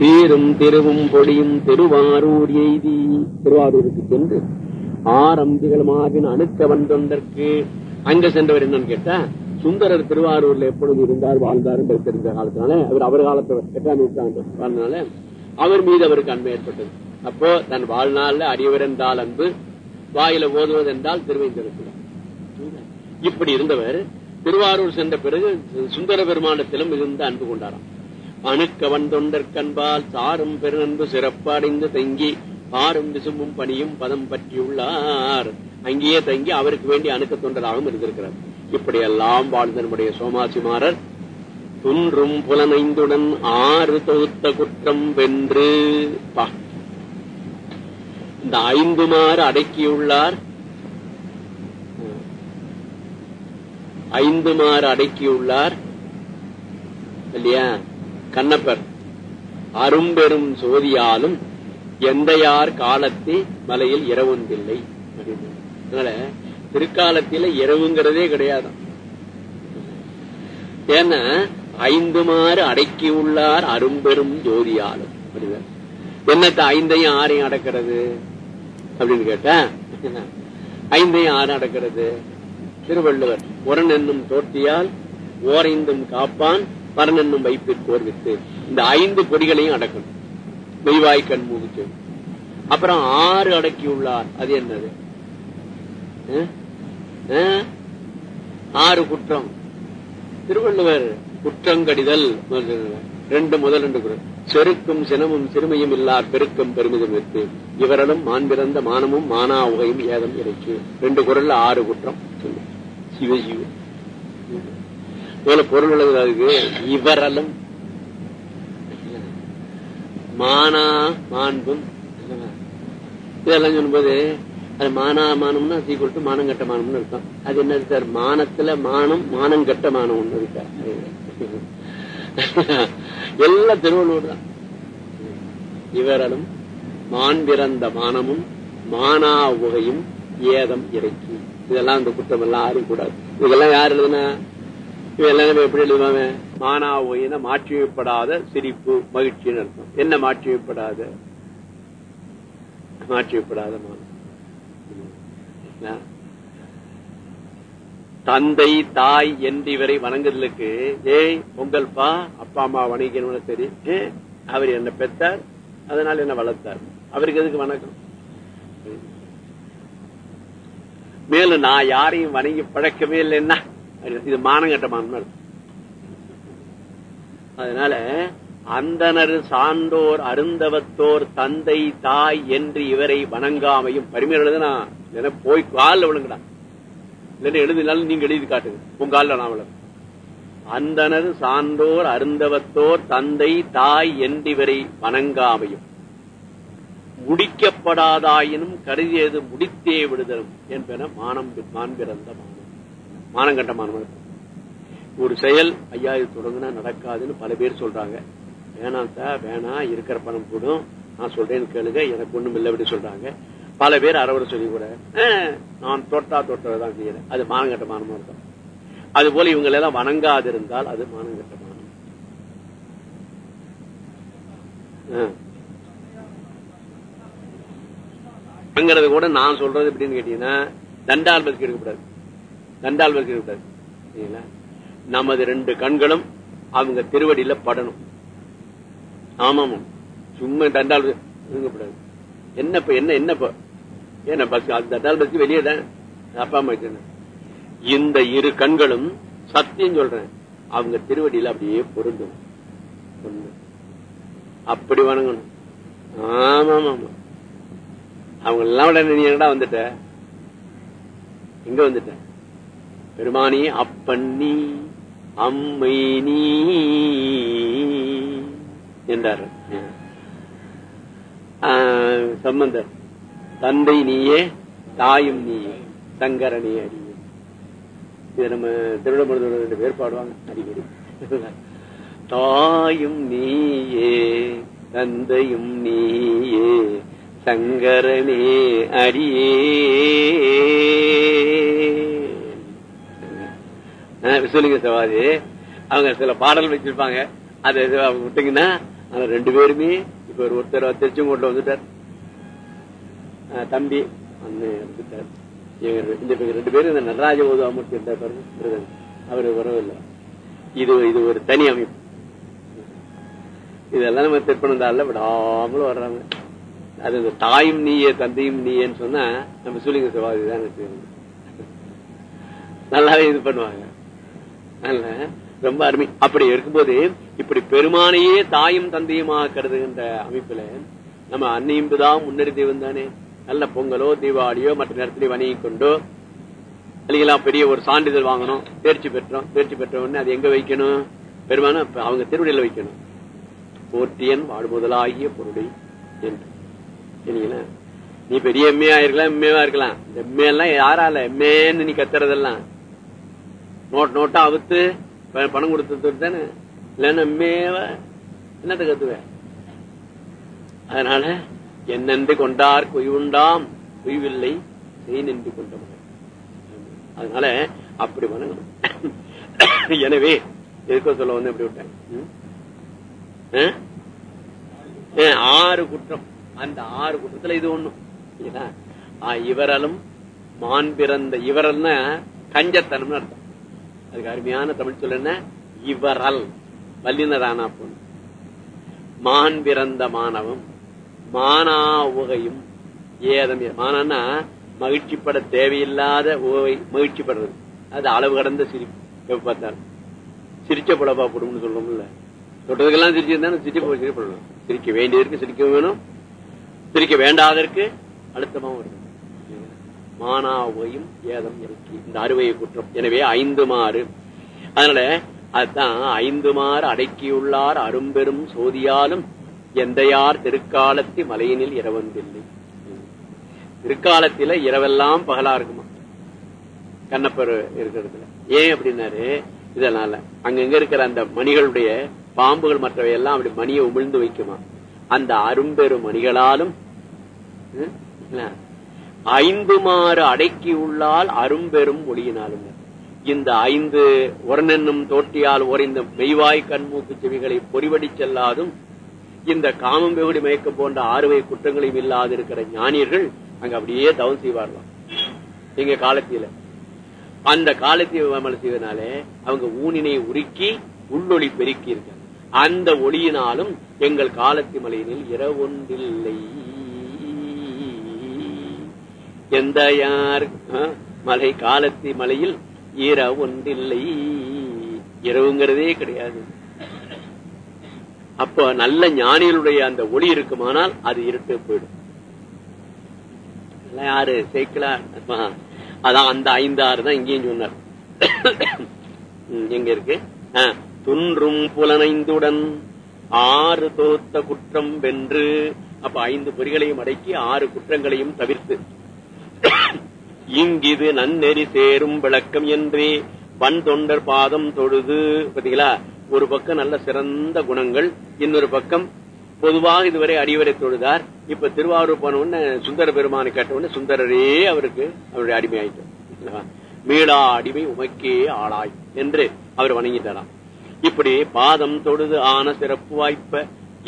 சீரும் திருவும் பொடியும் திருவாரூர் எய்தி. திருவாரூருக்கு சென்று ஆரம்பிகளுமாவின் அணுக்க வந்தொண்டற்கு அங்க சென்றவர் என்னன்னு கேட்டா சுந்தரர் திருவாரூர்ல எப்பொழுது இருந்தார் வாழ்ந்தார் என்று தெரிந்த காலத்தினால அவர் அவர் காலத்துல எட்டாம் நூற்றாண்டு வாழ்ந்தனால அவர் மீது அவருக்கு அன்பு ஏற்பட்டது. அப்போ தன் வாழ்நாள்ல அடியவர் என்றால் அன்பு வாயில ஓதுவது என்றால் திருவேந்திரத்தில் இப்படி இருந்தவர் திருவாரூர் சென்ற பிறகு சுந்தர பெருமானத்திலும் மிகுந்த அன்பு கொண்டாராம். அணுக்கவன் தொண்டற்கன்பால் சாரும் பெருநன்பு சிறப்படைந்து தங்கி பாரும் விசும்பும் பணியும் பதம் பற்றியுள்ளார். அங்கேயே தங்கி அவருக்கு வேண்டி அணுக்க தொண்டராகவும் இருந்திருக்கிறார். இப்படியெல்லாம் வாழ்ந்த நம்முடைய சோமாசிமாரர் துன்றும் புலனைந்துடன் ஆறு தொகுத்த குற்றம் வென்று பா. இந்த ஐந்துமாறு அடக்கியுள்ளார். ஐந்துமாறு அடக்கியுள்ளார். இல்லையா? கண்ணப்பர். அரும்பெரும் சோதியாலும் எந்தையார் காலத்தை மலையில் இரவுந்தில்லை. அப்படின்னு அதனால திருக்காலத்தில இரவுங்கிறதே கிடையாது. ஏன்னா ஐந்து மாறு அடக்கியுள்ளார் அரும்பெரும் ஜோதியாலும். என்னத்த ஐந்தையும் ஆறையும் அடக்கிறது? அப்படின்னு கேட்டா ஐந்தையும் ஆறு அடக்கிறது. திருவள்ளுவர் உரன் என்னும் தோட்டியால் ஓரைந்தும் காப்பான் பரன் என்னும் வைப்பிற்கு வித்து இந்த ஐந்து பொடிகளையும் அடக்கணும். மெய்வாய் கண் மூச்சு அப்புறம் ஆறு அடக்கியுள்ளார். அது என்னது? ஆறு குற்றம். திருவள்ளுவர் குற்றங்கடிதல் ரெண்டு முதல் ரெண்டு குரல் செருக்கும் சினமும் சிறுமையும் இல்லார் பெருக்கம் பெருமிதம் இருக்கு இவரலும் மான்பிறந்த மானமும் மானா உகையும் ஏதம் இறைச்சு. ரெண்டு குரல்ல ஆறு குற்றம். சிவஜீவன் இதுல பொருள் விளங்குறதுக்கு இவரலும். மானா மாண்பும். இதெல்லாம் சொல்லும்போது அது மானா மானம்னா சீக்கிரம் டு மானம் கட்ட மானம்னு இருக்கும் அது என்ன சார் மானத்துல மானம் மானம் கட்ட மானம் ஒண்ணு இருக்கா எல்லாம் திருவள்ளூர் தான். இவரலும் மான் பிறந்த மானமும் மானா உகையும் ஏதம் இறக்கி. இதெல்லாம் அந்த குற்றம் எல்லாம் யாரும் கூடாது இதெல்லாம் யார் எழுதுனா? இவெல்லாம் எப்படி எழுதுவாங்க? மானா ஒயின மாற்றியப்படாத சிரிப்பு மகிழ்ச்சின்னு அர்த்தம். என்ன மாற்றியப்படாத மாற்றியப்படாத மானம் தந்தை தாய் என்று இவரை வணங்குதலுக்கு ஏய் பொங்கல்பா அப்பா அம்மா வணங்கணும்னு சரி அவர் என்ன பெற்றார் அதனால என்ன வளர்த்தார். அவருக்கு எதுக்கு வணக்கம்? மேலும் நான் யாரையும் வணங்கி பழக்கவே இல்லைன்னா இது மானங்கட்ட மானம் அதனால அந்தனர் சான்றோர் அருந்தவத்தோர் தந்தை தாய் என்று இவரை வணங்காமையும் பரிமையில் எழுதுனா போய் காலில் விழுங்கடா இல்லைன்னு எழுதினாலும் நீங்க எழுதி காட்டுங்க. உங்க காலில் நான் விழுங்க அந்தனர் சான்றோர் அருந்தவத்தோர் தந்தை தாய் என்றிவரை வணங்காமையும். முடிக்கப்படாதாயினும் கருதியது முடித்தே விடுதலும் என்பன மானம் மான் பிறந்த மானம் ஒரு செயல் ஐயா இது தொடங்கினா நடக்காதுன்னு பல பேர் சொல்றாங்க. வேணாம் சார் வேணாம் இருக்கிற பணம் கூடும் நான் சொல்றேன்னு கேளுங்க எனக்கு ஒண்ணும் இல்லை அப்படி சொல்றாங்க. பல பேர் அறவரை சொல்லி கூட நான் தொட்டா தொட்டதான் செய்யறேன். அது மானங்கட்ட மானமா இருக்கும் அது போல இவங்க எல்லாம் வணங்காது இருந்தால் அது மானங்கட்ட மானம் அங்கிறது கூட நான் சொல்றது எப்படின்னு கேட்டீங்கன்னா தண்டால் பதிக்க எடுக்கக்கூடாது. தண்டால் பதுக்கி நமது ரெண்டு கண்களும் அவங்க திருவடியில படணும். ஆமாம். சும்மா தண்டால் விருங்கப்படாது என்னப்ப என்ன என்னப்ப ஏன்னா பஸ் தண்டால் பஸ் வெளியே தான். அப்பா அம்மா இந்த இரு கண்களும் சத்தியம் சொல்றேன். அவங்க திருவடியில அப்படியே பொருந்தும். அப்படி வணங்கணும். ஆமா ஆமா அவங்க எல்லாம் நீ நினைக்கடா வந்துட்ட? இங்க வந்துட்டேன் பெருமானி அப்பண்ணி அம்மை நீ என்றார். சம்பந்தர் தந்தை நீயே தாயும் நீயே சங்கரனே அடியே. இது நம்ம திருவிழமருதோட ரெண்டு பேர் பாடுவாங்க அடிக்கடி. தாயும் நீயே தந்தையும் நீயே சங்கரனே அடியே. சொல்லுங்க சவாதி. அவங்க சில பாடல் வச்சிருப்பாங்க. அதை விட்டீங்கன்னா அந்த ரெண்டு பேருமே இப்ப ஒரு ஒருத்தர் திருச்செங்கோட்டில் வந்துட்டார். தம்பி வந்துட்டார். இவங்க இந்த ரெண்டு பேரும் இந்த நடராஜ ஓதுவாமூர்த்தி இருந்தார் பாருங்க அவர் அவரு வரவில்லை. இது இது ஒரு தனி அமைப்பு. இதெல்லாம் நம்ம திருப்பணந்தால விடாமலும் வர்றாங்க. அது இந்த தாயும் நீயே தந்தையும் நீயேன்னு சொன்னா நம்ம சூலிங்க சவாதி தான் நல்லாவே இது பண்ணுவாங்க. ரொம்ப அருமை. அப்படி இருக்கும்போது இப்படி பெருமானையே தாயும் தந்தையுமாக கருதுகின்ற அமைப்புல நம்ம அன்னையும் தான் முன்னறி தெய்வம் தானே. நல்ல பொங்கலோ தீபாவளியோ மற்ற நேரத்திலே வணங்கி கொண்டோ இல்லைங்களா பெரிய ஒரு சான்றிதழ் வாங்கணும் தேர்ச்சி பெற்றோம் தேர்ச்சி பெற்ற உடனே அது எங்க வைக்கணும்? பெருமான அப்ப அவங்க திருவடியில வைக்கணும். போற்றியன் வாழ்முதலாகிய பொருளை என்று. சரிங்களா நீ பெரிய எம்மையா இருக்கலாம் எம்மையா இருக்கலாம். இந்த எம்மையெல்லாம் யாரால? எம்ஏன்னு நீ கத்துறதெல்லாம். நோட் நோட்டா அவுத்து பணம் கொடுத்து தானே இல்லைன்னா என்னத்தை கத்துவ? அதனால என்னென்று கொண்டார் குய்வுண்டாம் குய்வில்லை செய் நின்று கொண்ட அதனால அப்படி வணங்கணும் எனவே எதுக்கோ சொல்ல வந்து எப்படி விட்டேன். ஆறு குற்றம். அந்த ஆறு குற்றத்துல இது ஒண்ணும். இவரலும் மான் பிறந்த இவரல்னா கஞ்சத்தனம்னு அர்த்தம். அதுக்கு அருமையான தமிழ் சொல்ல என்ன? இவரல். வல்லினரானா பொண்ணு மான் பிறந்த மாணவம் மானா உகையும் ஏதம் மானா மகிழ்ச்சிப்பட தேவையில்லாத உகை மகிழ்ச்சிப்படுறது. அது அளவு கடந்த சிரிப்பு பார்த்தாலும். சிரிச்ச புலப்பா போடும்னு சொல்றோம்ல. தொட்டதுக்கெல்லாம் சிரிச்சிருந்தாலும் சிரிச்சு போய் சிரிப்படணும் சிரிக்க வேண்டியதற்கு சிரிக்க வேணும். சிரிக்க வேண்டாதற்கு அழுத்தமாவும் இருக்கும் மானாவையும் ஏதம் இறக்கி இந்த அறுவையை குற்றம். எனவே ஐந்து மாறு. அதனால அதுதான் ஐந்து மாறு அடக்கியுள்ளார் அரும்பெரும் சோதியாலும் எந்தையார் திருக்காலத்தி மலையினில் இரவந்தில்லை திருக்காலத்தில இரவெல்லாம் பகலா இருக்குமா? கண்ணப்பர் இருக்கிறதுல. ஏன் அப்படின்னாரு? இதனால அங்கங்க இருக்கிற அந்த மணிகளுடைய பாம்புகள் மற்றவை எல்லாம் அப்படி மணியை உமிழ்ந்து வைக்குமா? அந்த அரும்பெரும் மணிகளாலும் ஐந்து மாறு அடக்கி உள்ளால் அரும்பெரும் ஒளியினாலும். இந்த ஐந்து உரனென்னும் தோட்டியால் உறைந்த மெய்வாய் கண்மூக்கு செவிகளை பொறிவடி செல்லாதும் இந்த காமம் வெகுடி மயக்கம் போன்ற ஆறுவை குற்றங்களையும் இல்லாது இருக்கிற ஞானியர்கள் அங்க அப்படியே தவம் செய்வார்களாம். எங்க காலத்தில. அந்த காலத்தை அமல செய்வதனாலே அவங்க ஊனினை உருக்கி உள்ளொளி பெருக்கி இருக்காங்க. அந்த ஒளியினாலும் எங்கள் காலத்தி மலையினில் இரவொன்றில்லை எந்த யார் மலை காலத்தி மலையில் இரவொன்றில்லை இரவுங்கிறதே கிடையாது. அப்போ நல்ல ஞானிகளுடைய அந்த ஒளி இருக்குமானால் அது இருட்டு போயிடும். யாரு? சேர்க்கலா அதான் அந்த ஐந்து ஆறு தான் இங்கேயும் சொன்னார். எங்க இருக்கு? துன்றும் புலனைந்துடன் ஆறு தோத்த குற்றம் வென்று அப்ப ஐந்து பொறிகளையும் அடக்கி ஆறு குற்றங்களையும் தவிர்த்து. இங்கிது நன்னெறி சேரும் விளக்கம் என்றே வன் தொண்டர் பாதம் தொழுது. பாத்தீங்களா ஒரு பக்கம் நல்ல சிறந்த குணங்கள் இன்னொரு பக்கம் பொதுவாக இதுவரை அடிவரை தொழுதார். இப்ப திருவாரூர் போன உடனே சுந்தர பெருமானை கேட்ட உடனே சுந்தரரே அவருக்கு அவருடைய அடிமை ஆயிட்டார் மீளா அடிமை உமக்கே ஆளாய் என்று அவர் வணங்கிட்டாராம். இப்படி பாதம் தொழுது ஆன சிறப்பு வாய்ப்ப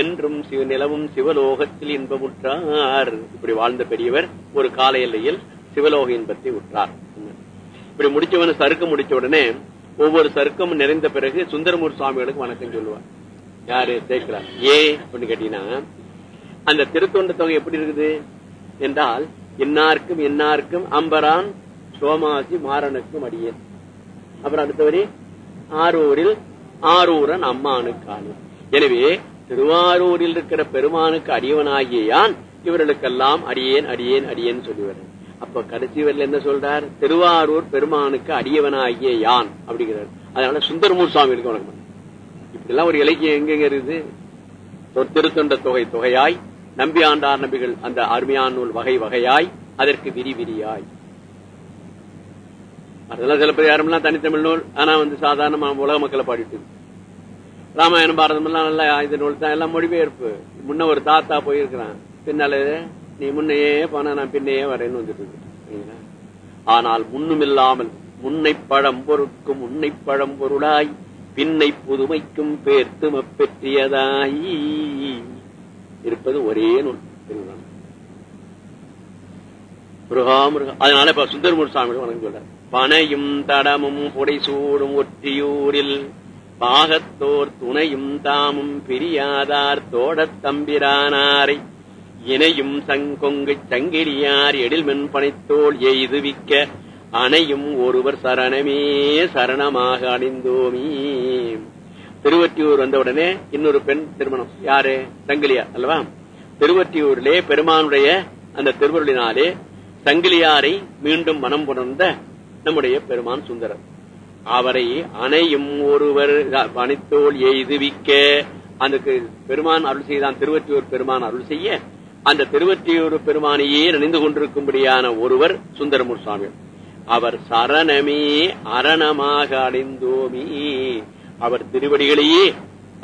என்றும் சிவ நிலவும் சிவலோகத்தில் இன்பமுற்றார். இப்படி வாழ்ந்த பெரியவர் ஒரு கால எல்லையில் சிவலோக இன்பத்தை உற்றார். இப்படி முடிச்சவன சருக்கம் முடிச்ச உடனே ஒவ்வொரு சருக்கமும் நிறைந்த பிறகு சுந்தரமூர் சுவாமிகளுக்கு வணக்கம் சொல்லுவார். யாரு? சேர்க்கிறார். ஏன் அப்படின்னு கேட்டீங்கன்னா அந்த திருத்தொண்ட தொகை எப்படி இருக்குது? என்றால் இன்னார்க்கும் இன்னார்க்கும் அம்பரான் சோமாசி மாறனுக்கும் அடியேன் அப்புறம் அடுத்த வரி ஆரூரில் ஆரூரன் அம்மானுக்கானு எனவே திருவாரூரில் இருக்கிற பெருமானுக்கு அடியவனாகிய யான் இவர்களுக்கெல்லாம் அடியேன் அடியேன் அடியேன் சொல்லி வரேன் அப்ப கடைசி வரல என்ன சொல்றார்? திருவாரூர் பெருமானுக்கு அடியவனாகிய யான் அப்படிங்கிறார். அதனால சுந்தரமூர் சுவாமிகளுக்கு வணக்கம். இப்படிலாம் ஒரு இலக்கியம் எங்கெங்க இருக்குது? திருத்தொண்ட தொகை தொகையாய் நம்பி ஆண்டார் நம்பிகள் அந்த அருமையான நூல் வகை வகையாய் அதற்கு விரி விரியாய். அதெல்லாம் சிலப்பதிகாரம்லாம் தனித்தமிழ் நூல்? ஆனா வந்து சாதாரண உலக மக்களை பாடிட்டு ராமாயணம் பாரதம் எல்லாம் நல்லா இந்த நூல் தான் எல்லாம் மொழிபெயர்ப்பு. முன்ன ஒரு தாத்தா போயிருக்கிறான். பின்னால நீ முன்னையே போனா நான் பின்னையே வரேன்னு வந்துட்டு இருக்கு. ஆனால் முன்னும் இல்லாமல் முன்னை பழம் பொருட்கும் உன்னை பழம் பொருளாய் பின்னை புதுமைக்கும் பேர்த்தும பெற்றியதாயி இருப்பது ஒரே நூல் திருவிழா முருகா முருகா. அதனால இப்ப சுந்தரமூர் சாமி வணங்க சொல்ற பனையும் தடமும் புடைசூடும் ஒற்றியூரில் பாகத்தோர் துணையும் தாமும் பிரியாதார் தோடத் தம்பிரானாரை இணையும் சங்கொங்கு சங்கிலியார் எழில்மென் பனைத்தோல் எய்துவிக்க அணையும் ஒருவர் சரணமே சரணமாக அணிந்தோமே. திருவற்றியூர் வந்தவுடனே இன்னொரு பெண் திருமணம். யாரு? சங்கிலியார் அல்லவா? திருவற்றியூரிலே பெருமானுடைய அந்த திருவருளினாலே சங்கிலியாரை மீண்டும் மனம் புணர்ந்த நம்முடைய பெருமான் சுந்தரர். அவரை அணையும் ஒருவர் பணித்தோல் எய்துவிக்க அந்த பெருமான் அருள் செய்தான் திருவற்றியூர் பெருமான் அருள் செய்ய அந்த திருவற்றியூர் பெருமானையே நினைந்து கொண்டிருக்கும்படியான ஒருவர் சுந்தரமூர் சுவாமி. அவர் சரணமே அரணமாக அடைந்தோமி. அவர் திருவடிகளையே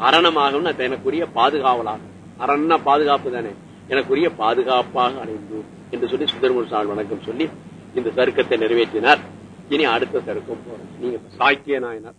அரணமாக எனக்குரிய பாதுகாவலாக அரண பாதுகாப்பு தானே எனக்குரிய பாதுகாப்பாக அடைந்தோம் என்று சொல்லி சுந்தரமூர் சுவாமி வணக்கம் சொல்லி இந்த சருக்கத்தை நிறைவேற்றினார். இனி அடுத்த சருக்கம் போறோம். நீங்க சாக்கிய நாயனார்